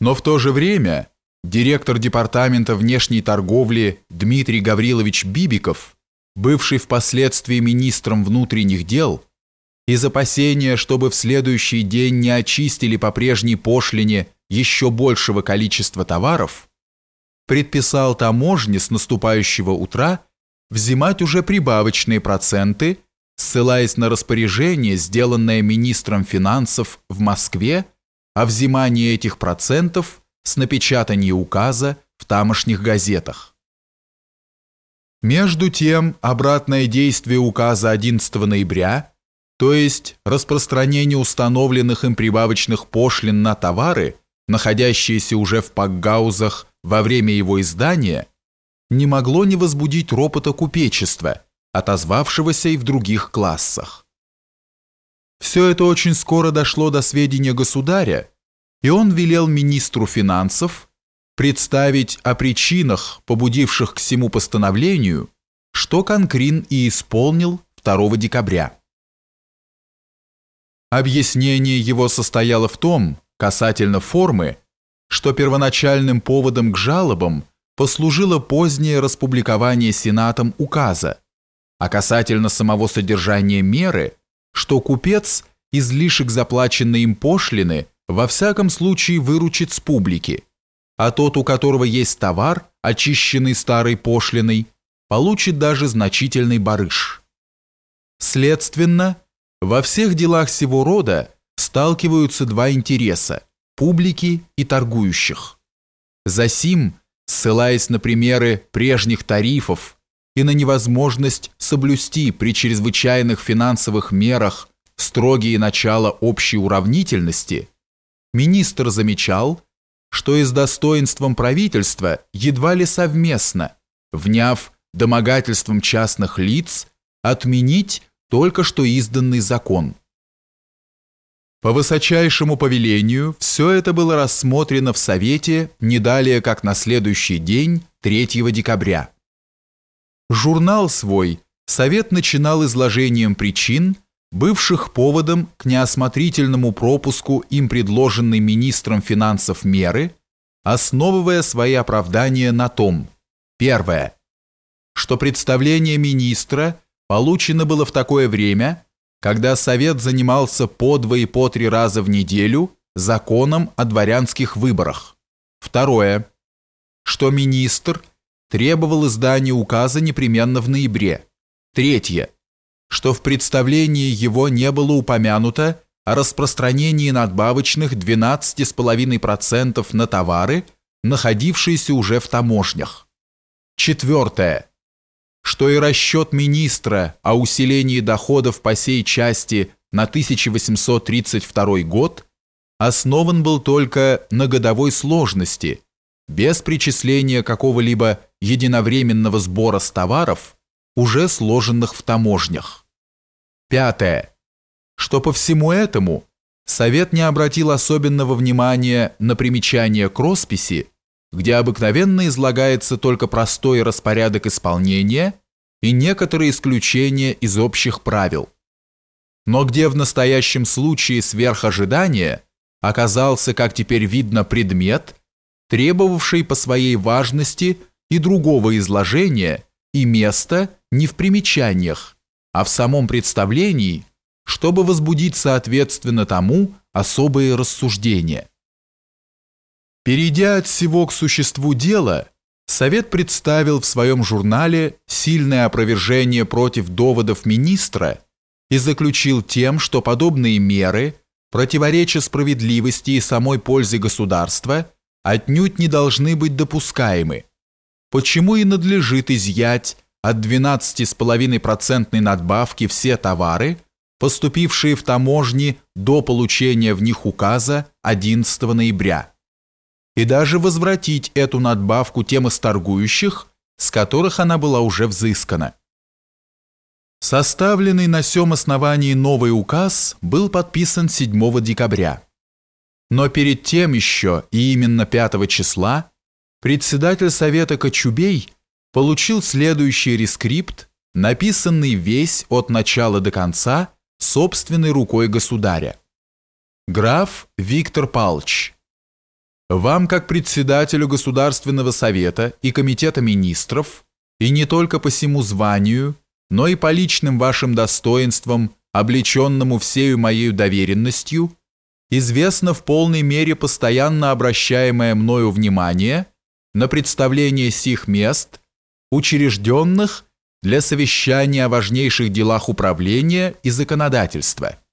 Но в то же время директор департамента внешней торговли Дмитрий Гаврилович Бибиков, бывший впоследствии министром внутренних дел, из опасения, чтобы в следующий день не очистили по прежней пошлине еще большего количества товаров, предписал таможне с наступающего утра взимать уже прибавочные проценты, ссылаясь на распоряжение, сделанное министром финансов в Москве о взимании этих процентов с напечатания указа в тамошних газетах. Между тем, обратное действие указа 11 ноября, то есть распространение установленных им прибавочных пошлин на товары, находящиеся уже в пакгаузах во время его издания, не могло не возбудить ропота купечества, отозвавшегося и в других классах. Все это очень скоро дошло до сведения государя, и он велел министру финансов представить о причинах, побудивших к всему постановлению, что Конкрин и исполнил 2 декабря. Объяснение его состояло в том, касательно формы, что первоначальным поводом к жалобам послужило позднее распубликование Сенатом указа, а касательно самого содержания меры – что купец излишек заплаченной им пошлины во всяком случае выручит с публики, а тот, у которого есть товар, очищенный старой пошлиной, получит даже значительный барыш. Следственно, во всех делах сего рода сталкиваются два интереса – публики и торгующих. Засим, ссылаясь на примеры прежних тарифов и на невозможность соблюсти при чрезвычайных финансовых мерах строгие начала общей уравнительности, министр замечал, что и с достоинством правительства едва ли совместно, вняв домогательством частных лиц, отменить только что изданный закон. По высочайшему повелению все это было рассмотрено в Совете не далее, как на следующий день, 3 декабря. Журнал свой Совет начинал изложением причин, бывших поводом к неосмотрительному пропуску им предложенной министром финансов меры, основывая свои оправдания на том, первое, что представление министра получено было в такое время, когда Совет занимался по два и по три раза в неделю законом о дворянских выборах. Второе, что министр – требовал издания указа непременно в ноябре. Третье, что в представлении его не было упомянуто о распространении надбавочных 12,5% на товары, находившиеся уже в таможнях. Четвертое, что и расчет министра о усилении доходов по сей части на 1832 год основан был только на годовой сложности – без причисления какого-либо единовременного сбора с товаров, уже сложенных в таможнях. Пятое. Что по всему этому Совет не обратил особенного внимания на примечания к росписи, где обыкновенно излагается только простой распорядок исполнения и некоторые исключения из общих правил. Но где в настоящем случае сверх ожидания оказался, как теперь видно, предмет – требовавший по своей важности и другого изложения и места не в примечаниях, а в самом представлении, чтобы возбудить соответственно тому особые рассуждения. Перейдя от всего к существу дела, Совет представил в своем журнале сильное опровержение против доводов министра и заключил тем, что подобные меры, противореча справедливости и самой пользе государства, отнюдь не должны быть допускаемы, почему и надлежит изъять от 12,5% надбавки все товары, поступившие в таможни до получения в них указа 11 ноября, и даже возвратить эту надбавку тем из торгующих, с которых она была уже взыскана. Составленный на сём основании новый указ был подписан 7 декабря. Но перед тем еще, и именно 5 числа, председатель Совета Кочубей получил следующий рескрипт, написанный весь от начала до конца собственной рукой государя. Граф Виктор Палч. Вам, как председателю Государственного совета и Комитета министров, и не только по всему званию, но и по личным вашим достоинствам, облеченному всею моей доверенностью, известно в полной мере постоянно обращаемое мною внимание на представление сих мест, учрежденных для совещания о важнейших делах управления и законодательства –